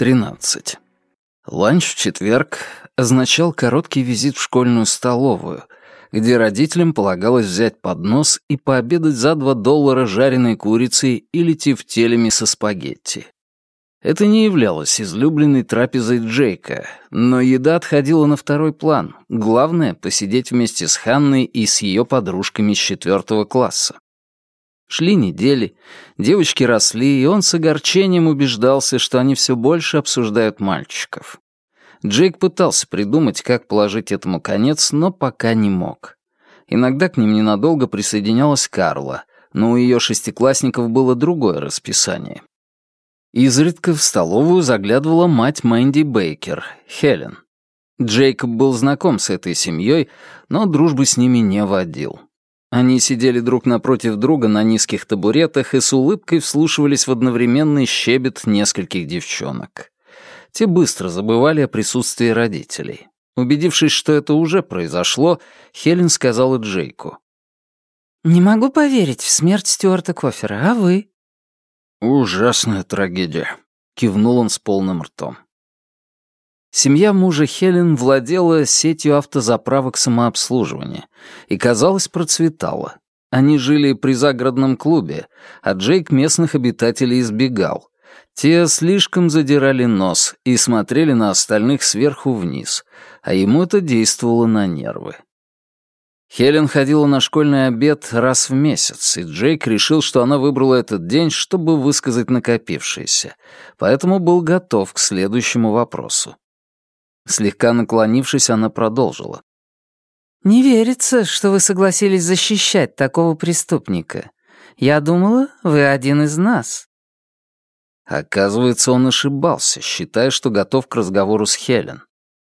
13. Ланч в четверг означал короткий визит в школьную столовую, где родителям полагалось взять поднос и пообедать за 2 доллара жареной курицей или тефтелями со спагетти. Это не являлось излюбленной трапезой Джейка, но еда отходила на второй план. Главное — посидеть вместе с Ханной и с ее подружками с четвертого класса. Шли недели, девочки росли, и он с огорчением убеждался, что они все больше обсуждают мальчиков. Джейк пытался придумать, как положить этому конец, но пока не мог. Иногда к ним ненадолго присоединялась Карла, но у ее шестиклассников было другое расписание. Изредка в столовую заглядывала мать Мэнди Бейкер, Хелен. Джейкоб был знаком с этой семьей, но дружбы с ними не водил. Они сидели друг напротив друга на низких табуретах и с улыбкой вслушивались в одновременный щебет нескольких девчонок. Те быстро забывали о присутствии родителей. Убедившись, что это уже произошло, Хелен сказала Джейку. «Не могу поверить в смерть Стюарта Кофера, а вы?» «Ужасная трагедия», — кивнул он с полным ртом. Семья мужа Хелен владела сетью автозаправок самообслуживания и, казалось, процветала. Они жили при загородном клубе, а Джейк местных обитателей избегал. Те слишком задирали нос и смотрели на остальных сверху вниз, а ему это действовало на нервы. Хелен ходила на школьный обед раз в месяц, и Джейк решил, что она выбрала этот день, чтобы высказать накопившееся, поэтому был готов к следующему вопросу. Слегка наклонившись, она продолжила. «Не верится, что вы согласились защищать такого преступника. Я думала, вы один из нас». Оказывается, он ошибался, считая, что готов к разговору с Хелен.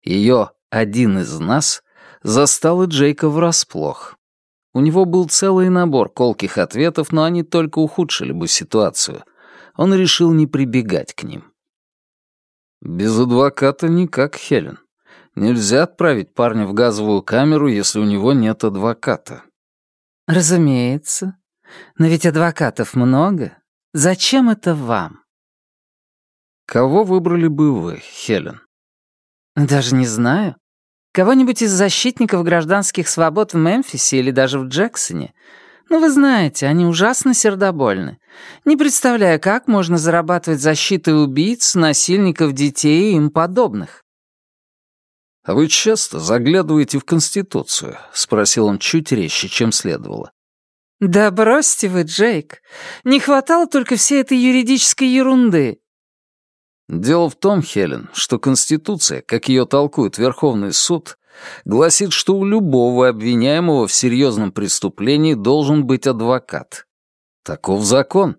Ее «один из нас» застал и Джейка врасплох. У него был целый набор колких ответов, но они только ухудшили бы ситуацию. Он решил не прибегать к ним. Без адвоката никак, Хелен. Нельзя отправить парня в газовую камеру, если у него нет адвоката. Разумеется. Но ведь адвокатов много. Зачем это вам? Кого выбрали бы вы, Хелен? Даже не знаю. Кого-нибудь из защитников гражданских свобод в Мемфисе или даже в Джексоне. Но вы знаете, они ужасно сердобольны. Не представляю, как можно зарабатывать защитой убийц, насильников детей и им подобных. «А вы часто заглядываете в Конституцию?» — спросил он чуть резче, чем следовало. «Да бросьте вы, Джейк. Не хватало только всей этой юридической ерунды». Дело в том, Хелен, что Конституция, как ее толкует Верховный суд, гласит, что у любого обвиняемого в серьезном преступлении должен быть адвокат. Таков закон.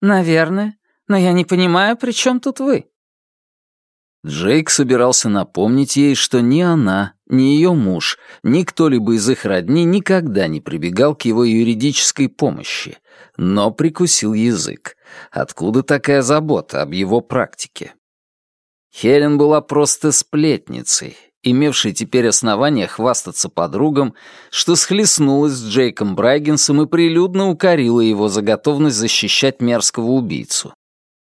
Наверное, но я не понимаю, при чем тут вы? Джейк собирался напомнить ей, что ни она, ни ее муж, ни кто-либо из их родни никогда не прибегал к его юридической помощи, но прикусил язык. Откуда такая забота об его практике? Хелен была просто сплетницей, имевшей теперь основания хвастаться подругам, что схлестнулась с Джейком Брайгенсом и прилюдно укорила его за готовность защищать мерзкого убийцу.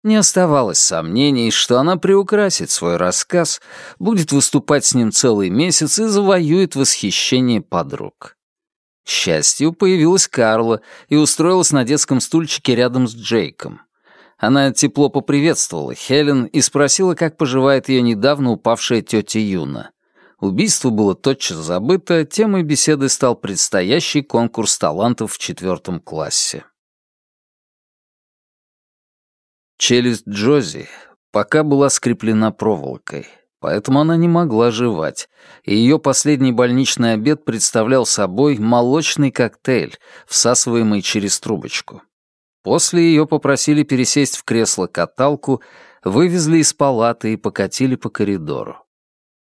Не оставалось сомнений, что она приукрасит свой рассказ, будет выступать с ним целый месяц и завоюет восхищение подруг. К счастью, появилась Карла и устроилась на детском стульчике рядом с Джейком. Она тепло поприветствовала Хелен и спросила, как поживает ее недавно упавшая тетя Юна. Убийство было тотчас забыто, темой беседы стал предстоящий конкурс талантов в четвертом классе. Челюсть Джози пока была скреплена проволокой, поэтому она не могла жевать, и ее последний больничный обед представлял собой молочный коктейль, всасываемый через трубочку. После ее попросили пересесть в кресло-каталку, вывезли из палаты и покатили по коридору.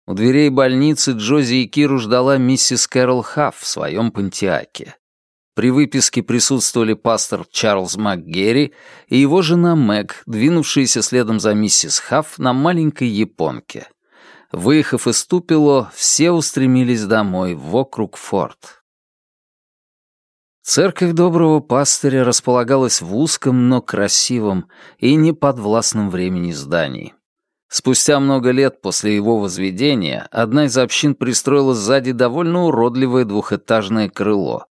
У дверей больницы Джози и Киру ждала миссис Кэрол Хафф в своем пантиаке. При выписке присутствовали пастор Чарльз МакГерри и его жена Мэг, двинувшиеся следом за миссис Хафф на маленькой японке. Выехав из Тупило, все устремились домой, в округ Форт. Церковь доброго пастыря располагалась в узком, но красивом и неподвластном времени здании. Спустя много лет после его возведения одна из общин пристроила сзади довольно уродливое двухэтажное крыло,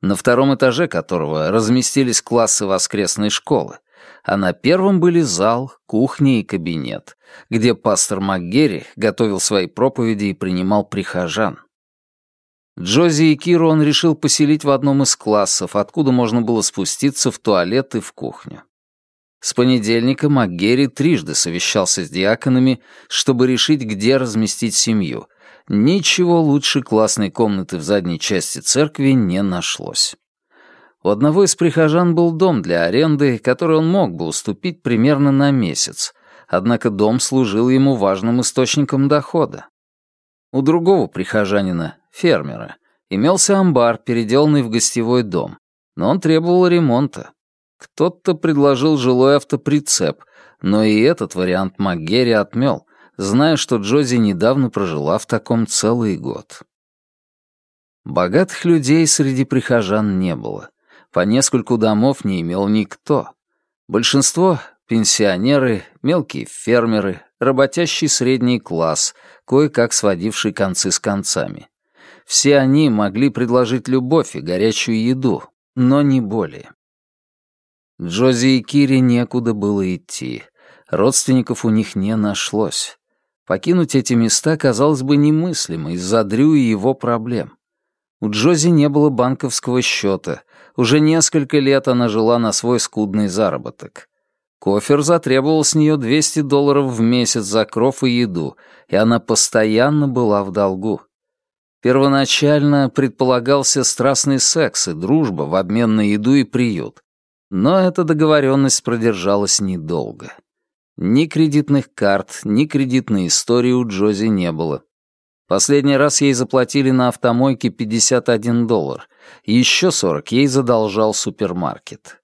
на втором этаже которого разместились классы воскресной школы, а на первом были зал, кухня и кабинет, где пастор МакГерри готовил свои проповеди и принимал прихожан. Джози и Киру он решил поселить в одном из классов, откуда можно было спуститься в туалет и в кухню. С понедельника МакГерри трижды совещался с диаконами, чтобы решить, где разместить семью. Ничего лучше классной комнаты в задней части церкви не нашлось. У одного из прихожан был дом для аренды, который он мог бы уступить примерно на месяц, однако дом служил ему важным источником дохода. У другого прихожанина, фермера, имелся амбар, переделанный в гостевой дом, но он требовал ремонта. Кто-то предложил жилой автоприцеп, но и этот вариант МакГерри отмел, зная, что Джози недавно прожила в таком целый год. Богатых людей среди прихожан не было. По нескольку домов не имел никто. Большинство — пенсионеры, мелкие фермеры, работящий средний класс, кое-как сводивший концы с концами. Все они могли предложить любовь и горячую еду, но не более. Джози и Кире некуда было идти. Родственников у них не нашлось. Покинуть эти места казалось бы немыслимо из-за Дрю и его проблем. У Джози не было банковского счета. Уже несколько лет она жила на свой скудный заработок. Кофер затребовал с нее 200 долларов в месяц за кров и еду, и она постоянно была в долгу. Первоначально предполагался страстный секс и дружба в обмен на еду и приют, но эта договоренность продержалась недолго. Ни кредитных карт, ни кредитной истории у Джози не было. Последний раз ей заплатили на автомойке 51 доллар, еще 40 ей задолжал супермаркет.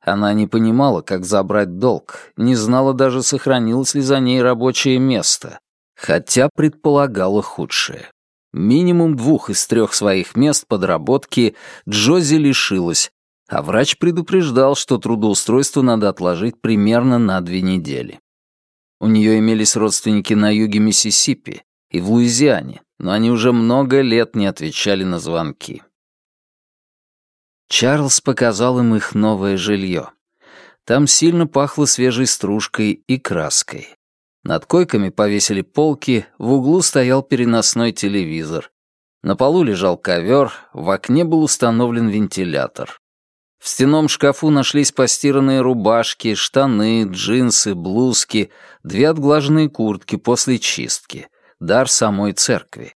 Она не понимала, как забрать долг, не знала даже, сохранилось ли за ней рабочее место, хотя предполагала худшее. Минимум двух из трех своих мест подработки Джози лишилась, а врач предупреждал, что трудоустройство надо отложить примерно на две недели. У нее имелись родственники на юге Миссисипи и в Луизиане, но они уже много лет не отвечали на звонки. Чарльз показал им их новое жилье. Там сильно пахло свежей стружкой и краской. Над койками повесили полки, в углу стоял переносной телевизор. На полу лежал ковер, в окне был установлен вентилятор. В стенном шкафу нашлись постиранные рубашки, штаны, джинсы, блузки, две отглаженные куртки после чистки, дар самой церкви.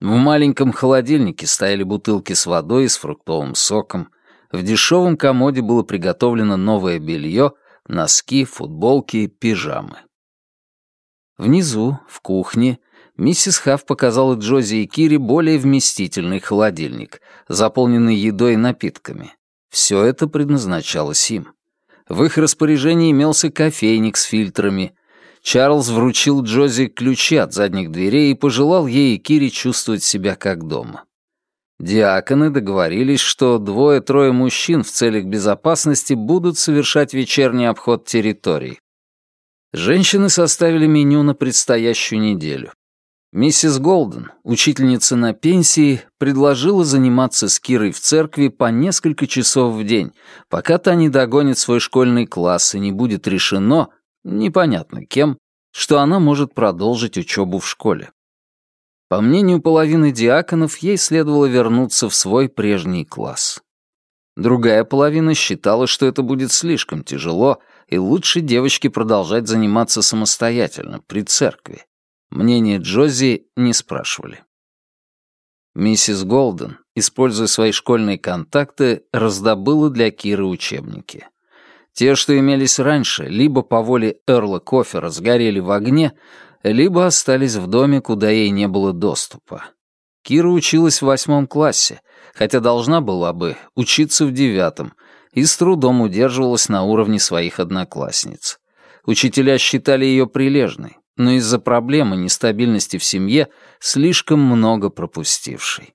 В маленьком холодильнике стояли бутылки с водой и с фруктовым соком. В дешевом комоде было приготовлено новое белье, носки, футболки, пижамы. Внизу, в кухне, миссис Хафф показала Джози и Кире более вместительный холодильник, заполненный едой и напитками. Все это предназначалось им. В их распоряжении имелся кофейник с фильтрами. Чарльз вручил Джози ключи от задних дверей и пожелал ей и Кире чувствовать себя как дома. Диаконы договорились, что двое-трое мужчин в целях безопасности будут совершать вечерний обход территорий. Женщины составили меню на предстоящую неделю. Миссис Голден, учительница на пенсии, предложила заниматься с Кирой в церкви по несколько часов в день, пока та не догонит свой школьный класс и не будет решено, непонятно кем, что она может продолжить учебу в школе. По мнению половины диаконов, ей следовало вернуться в свой прежний класс. Другая половина считала, что это будет слишком тяжело, и лучше девочке продолжать заниматься самостоятельно, при церкви. Мнение Джози не спрашивали. Миссис Голден, используя свои школьные контакты, раздобыла для Киры учебники. Те, что имелись раньше, либо по воле Эрла Кофера сгорели в огне, либо остались в доме, куда ей не было доступа. Кира училась в восьмом классе, хотя должна была бы учиться в девятом, и с трудом удерживалась на уровне своих одноклассниц. Учителя считали ее прилежной, но из-за проблемы нестабильности в семье слишком много пропустивший.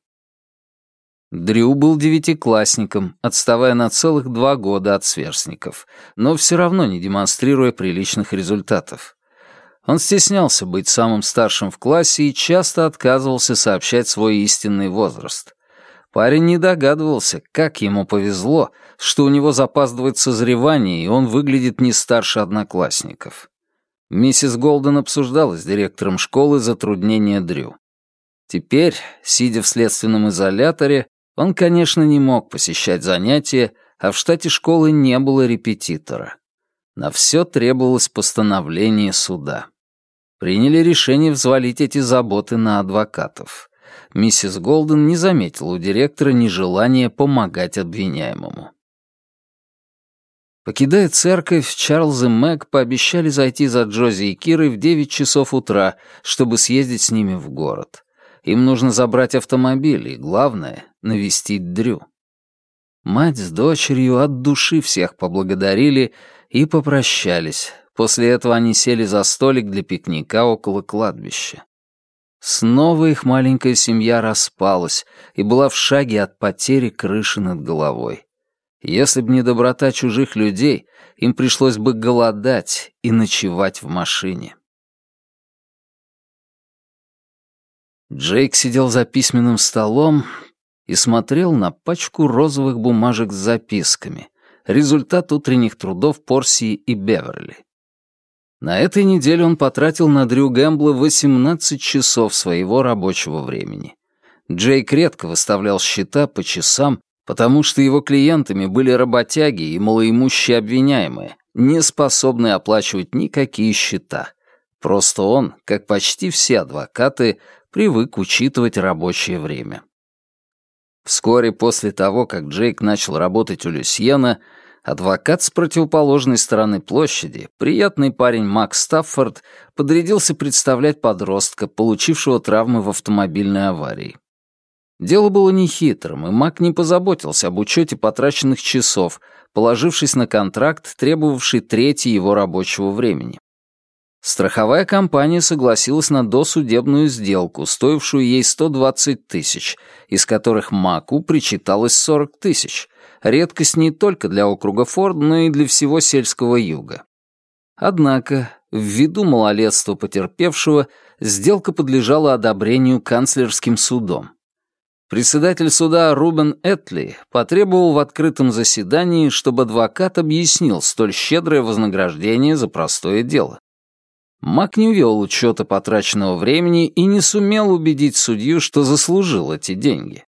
Дрю был девятиклассником, отставая на целых два года от сверстников, но все равно не демонстрируя приличных результатов. Он стеснялся быть самым старшим в классе и часто отказывался сообщать свой истинный возраст. Парень не догадывался, как ему повезло, что у него запаздывает созревание, и он выглядит не старше одноклассников. Миссис Голден обсуждала с директором школы затруднения Дрю. Теперь, сидя в следственном изоляторе, он, конечно, не мог посещать занятия, а в штате школы не было репетитора. На все требовалось постановление суда. Приняли решение взвалить эти заботы на адвокатов. Миссис Голден не заметила у директора нежелания помогать обвиняемому. Покидая церковь, Чарльз и Мэг пообещали зайти за Джози и Кирой в 9 часов утра, чтобы съездить с ними в город. Им нужно забрать автомобиль и, главное, навестить Дрю. Мать с дочерью от души всех поблагодарили и попрощались. После этого они сели за столик для пикника около кладбища. Снова их маленькая семья распалась и была в шаге от потери крыши над головой. Если б не доброта чужих людей, им пришлось бы голодать и ночевать в машине. Джейк сидел за письменным столом и смотрел на пачку розовых бумажек с записками, результат утренних трудов Порсии и Беверли. На этой неделе он потратил на Дрю Гэмбла 18 часов своего рабочего времени. Джейк редко выставлял счета по часам потому что его клиентами были работяги и малоимущие обвиняемые, не способные оплачивать никакие счета. Просто он, как почти все адвокаты, привык учитывать рабочее время. Вскоре после того, как Джейк начал работать у Люсьена, адвокат с противоположной стороны площади, приятный парень Макс Стаффорд, подрядился представлять подростка, получившего травмы в автомобильной аварии. Дело было нехитрым, и Мак не позаботился об учете потраченных часов, положившись на контракт, требовавший трети его рабочего времени. Страховая компания согласилась на досудебную сделку, стоившую ей 120 тысяч, из которых Маку причиталось 40 тысяч. Редкость не только для округа Форд, но и для всего сельского юга. Однако, ввиду малолетства потерпевшего, сделка подлежала одобрению канцлерским судом. Председатель суда Рубен Этли потребовал в открытом заседании, чтобы адвокат объяснил столь щедрое вознаграждение за простое дело. Мак не вел учета потраченного времени и не сумел убедить судью, что заслужил эти деньги.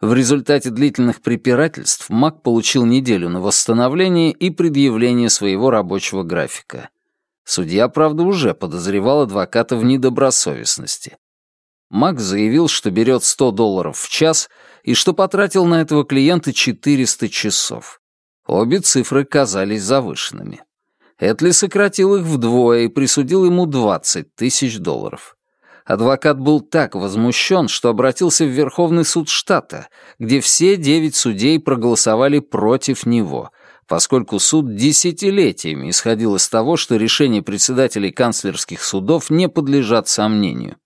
В результате длительных препирательств Мак получил неделю на восстановление и предъявление своего рабочего графика. Судья, правда, уже подозревал адвоката в недобросовестности. Макс заявил, что берет 100 долларов в час и что потратил на этого клиента 400 часов. Обе цифры казались завышенными. Этли сократил их вдвое и присудил ему 20 тысяч долларов. Адвокат был так возмущен, что обратился в Верховный суд штата, где все девять судей проголосовали против него, поскольку суд десятилетиями исходил из того, что решения председателей канцлерских судов не подлежат сомнению.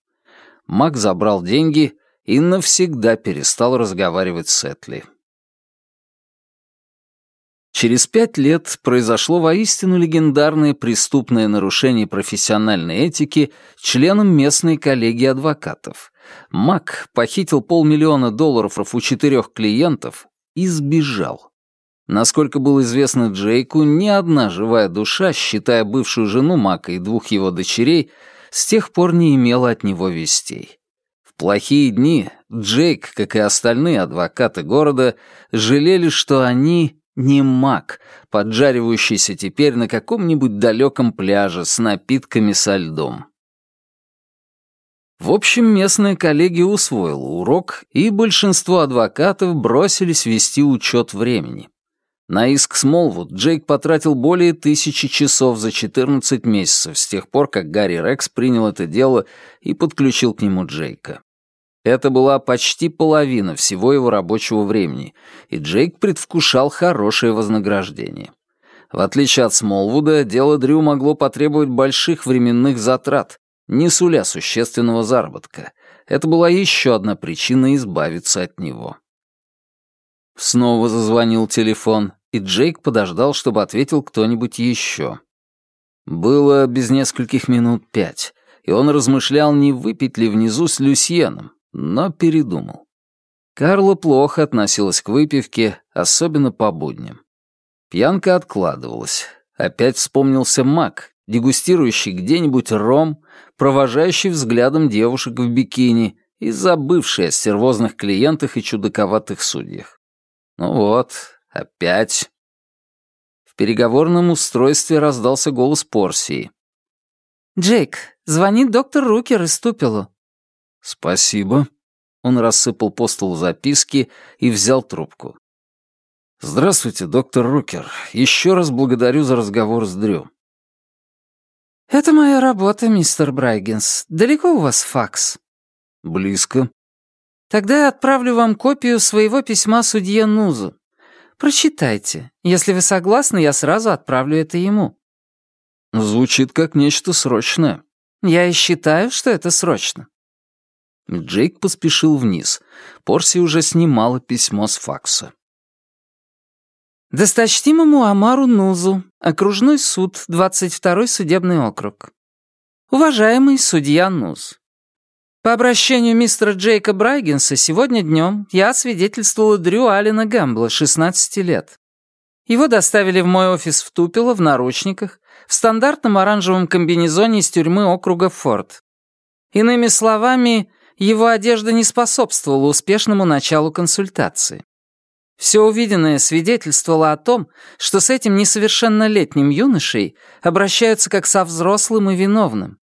Мак забрал деньги и навсегда перестал разговаривать с Этли. Через пять лет произошло воистину легендарное преступное нарушение профессиональной этики членом местной коллегии адвокатов. Мак похитил полмиллиона долларов у четырех клиентов и сбежал. Насколько было известно Джейку, ни одна живая душа, считая бывшую жену Мака и двух его дочерей, с тех пор не имела от него вестей. В плохие дни Джейк, как и остальные адвокаты города, жалели, что они не маг, поджаривающийся теперь на каком-нибудь далеком пляже с напитками со льдом. В общем, местная коллегия усвоила урок, и большинство адвокатов бросились вести учет времени. На иск Смолвуд Джейк потратил более тысячи часов за 14 месяцев с тех пор, как Гарри Рекс принял это дело и подключил к нему Джейка. Это была почти половина всего его рабочего времени, и Джейк предвкушал хорошее вознаграждение. В отличие от Смолвуда, дело Дрю могло потребовать больших временных затрат, не суля существенного заработка. Это была еще одна причина избавиться от него. Снова зазвонил телефон, и Джейк подождал, чтобы ответил кто-нибудь еще. Было без нескольких минут пять, и он размышлял, не выпить ли внизу с Люсьеном, но передумал. Карла плохо относилась к выпивке, особенно по будням. Пьянка откладывалась. Опять вспомнился маг, дегустирующий где-нибудь ром, провожающий взглядом девушек в бикини и забывший о стервозных клиентах и чудаковатых судьях. Ну вот, опять. В переговорном устройстве раздался голос Порсии. «Джейк, звонит доктор Рукер из Тупелу». «Спасибо». Он рассыпал по столу записки и взял трубку. «Здравствуйте, доктор Рукер. Еще раз благодарю за разговор с Дрю». «Это моя работа, мистер Брайгенс. Далеко у вас факс?» «Близко». «Тогда я отправлю вам копию своего письма судье Нузу. Прочитайте. Если вы согласны, я сразу отправлю это ему». Звучит как нечто срочное. Я и считаю, что это срочно. Джейк поспешил вниз. Порси уже снимала письмо с факса. Досточтимому Амару Нузу, окружной суд, 22-й судебный округ. Уважаемый судья Нуз, по обращению мистера Джейка Брайгенса сегодня днем я свидетельствовала Дрю Алина Гэмбла, 16 лет. Его доставили в мой офис в Тупело в наручниках, в стандартном оранжевом комбинезоне из тюрьмы округа Форд. Иными словами, его одежда не способствовала успешному началу консультации. Все увиденное свидетельствовало о том, что с этим несовершеннолетним юношей обращаются как со взрослым и виновным.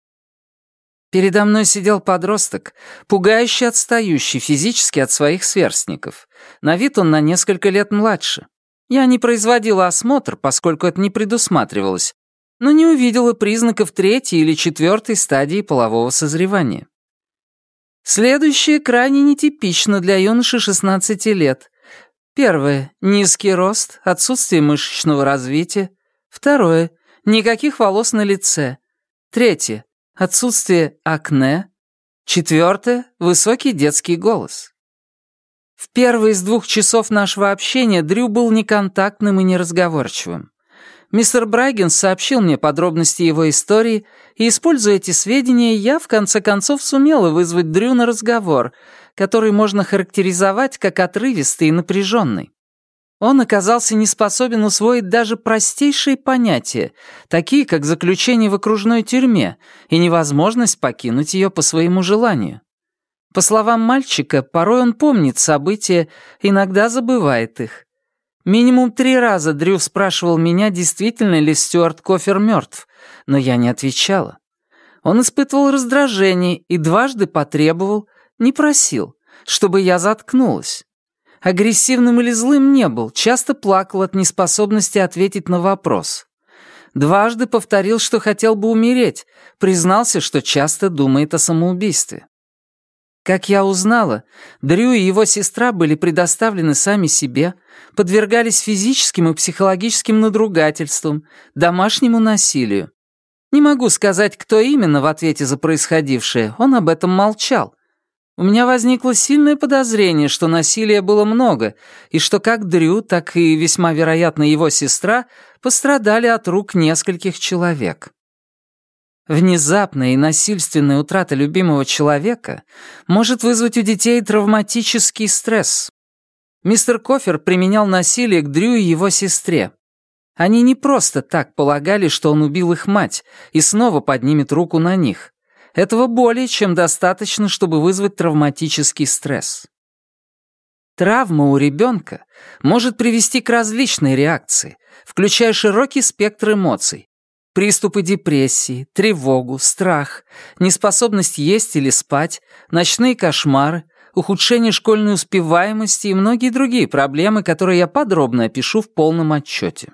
Передо мной сидел подросток, пугающе отстающий физически от своих сверстников. На вид он на несколько лет младше. Я не производила осмотр, поскольку это не предусматривалось, но не увидела признаков третьей или четвертой стадии полового созревания. Следующее крайне нетипично для юноши 16 лет. Первое — низкий рост, отсутствие мышечного развития. Второе — никаких волос на лице. Третье — отсутствие акне. Четвертое — высокий детский голос. В первые из двух часов нашего общения Дрю был неконтактным и неразговорчивым. Мистер Брайген сообщил мне подробности его истории, и, используя эти сведения, я, в конце концов, сумела вызвать Дрю на разговор, который можно характеризовать как отрывистый и напряженный. Он оказался не способен усвоить даже простейшие понятия, такие как заключение в окружной тюрьме и невозможность покинуть ее по своему желанию. По словам мальчика, порой он помнит события, иногда забывает их. Минимум три раза Дрю спрашивал меня, действительно ли Стюарт Кофер мертв, но я не отвечала. Он испытывал раздражение и дважды потребовал, не просил, чтобы я заткнулась. Агрессивным или злым не был, часто плакал от неспособности ответить на вопрос. Дважды повторил, что хотел бы умереть, признался, что часто думает о самоубийстве. Как я узнала, Дрю и его сестра были предоставлены сами себе, подвергались физическим и психологическим надругательствам, домашнему насилию. Не могу сказать, кто именно в ответе за происходившее, он об этом молчал. У меня возникло сильное подозрение, что насилия было много, и что как Дрю, так и, весьма вероятно, его сестра пострадали от рук нескольких человек. Внезапная и насильственная утрата любимого человека может вызвать у детей травматический стресс. Мистер Кофер применял насилие к Дрю и его сестре. Они не просто так полагали, что он убил их мать и снова поднимет руку на них. Этого более чем достаточно, чтобы вызвать травматический стресс. Травма у ребенка может привести к различной реакции, включая широкий спектр эмоций, Приступы депрессии, тревогу, страх, неспособность есть или спать, ночные кошмары, ухудшение школьной успеваемости и многие другие проблемы, которые я подробно опишу в полном отчете.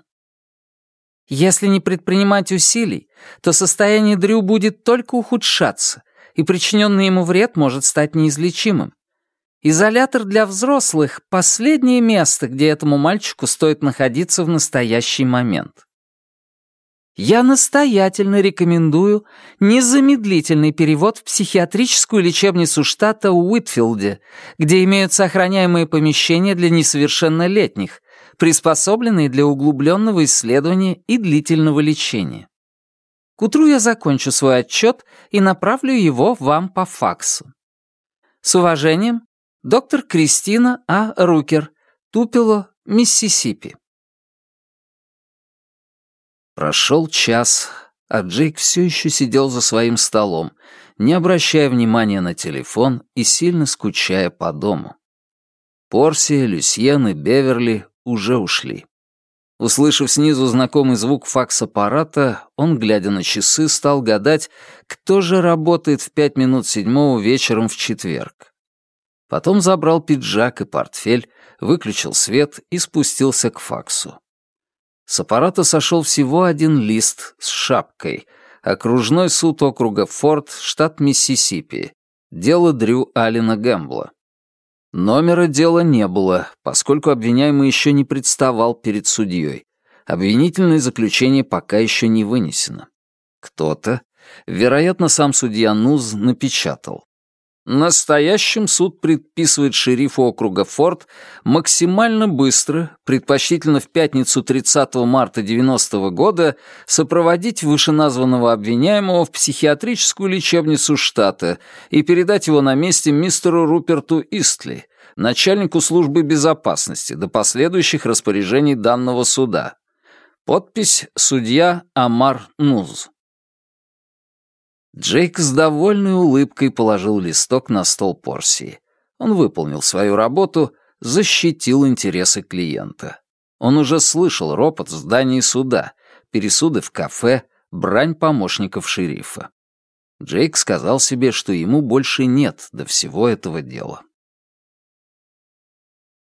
Если не предпринимать усилий, то состояние Дрю будет только ухудшаться, и причиненный ему вред может стать неизлечимым. Изолятор для взрослых — последнее место, где этому мальчику стоит находиться в настоящий момент. Я настоятельно рекомендую незамедлительный перевод в психиатрическую лечебницу штата Уитфилде, где имеются охраняемые помещения для несовершеннолетних, приспособленные для углубленного исследования и длительного лечения. К утру я закончу свой отчет и направлю его вам по факсу. С уважением, доктор Кристина А. Рукер, Тупило, Миссисипи. Прошел час, а Джейк все еще сидел за своим столом, не обращая внимания на телефон и сильно скучая по дому. Порси, Люсьен и Беверли уже ушли. Услышав снизу знакомый звук факс-аппарата, он, глядя на часы, стал гадать, кто же работает в пять минут седьмого вечером в четверг. Потом забрал пиджак и портфель, выключил свет и спустился к факсу. С аппарата сошел всего один лист с шапкой. Окружной суд округа Форд, штат Миссисипи. Дело Дрю Алина Гэмбла. Номера дела не было, поскольку обвиняемый еще не представал перед судьей. Обвинительное заключение пока еще не вынесено. Кто-то, вероятно, сам судья Нуз, напечатал. Настоящим суд предписывает шерифу округа Форд максимально быстро, предпочтительно в пятницу 30 марта 90 -го года, сопроводить вышеназванного обвиняемого в психиатрическую лечебницу штата и передать его на месте мистеру Руперту Истли, начальнику службы безопасности, до последующих распоряжений данного суда. Подпись «Судья Амар Нуз». Джейк с довольной улыбкой положил листок на стол Порсии. Он выполнил свою работу, защитил интересы клиента. Он уже слышал ропот в здании суда, пересуды в кафе, брань помощников шерифа. Джейк сказал себе, что ему больше нет до всего этого дела.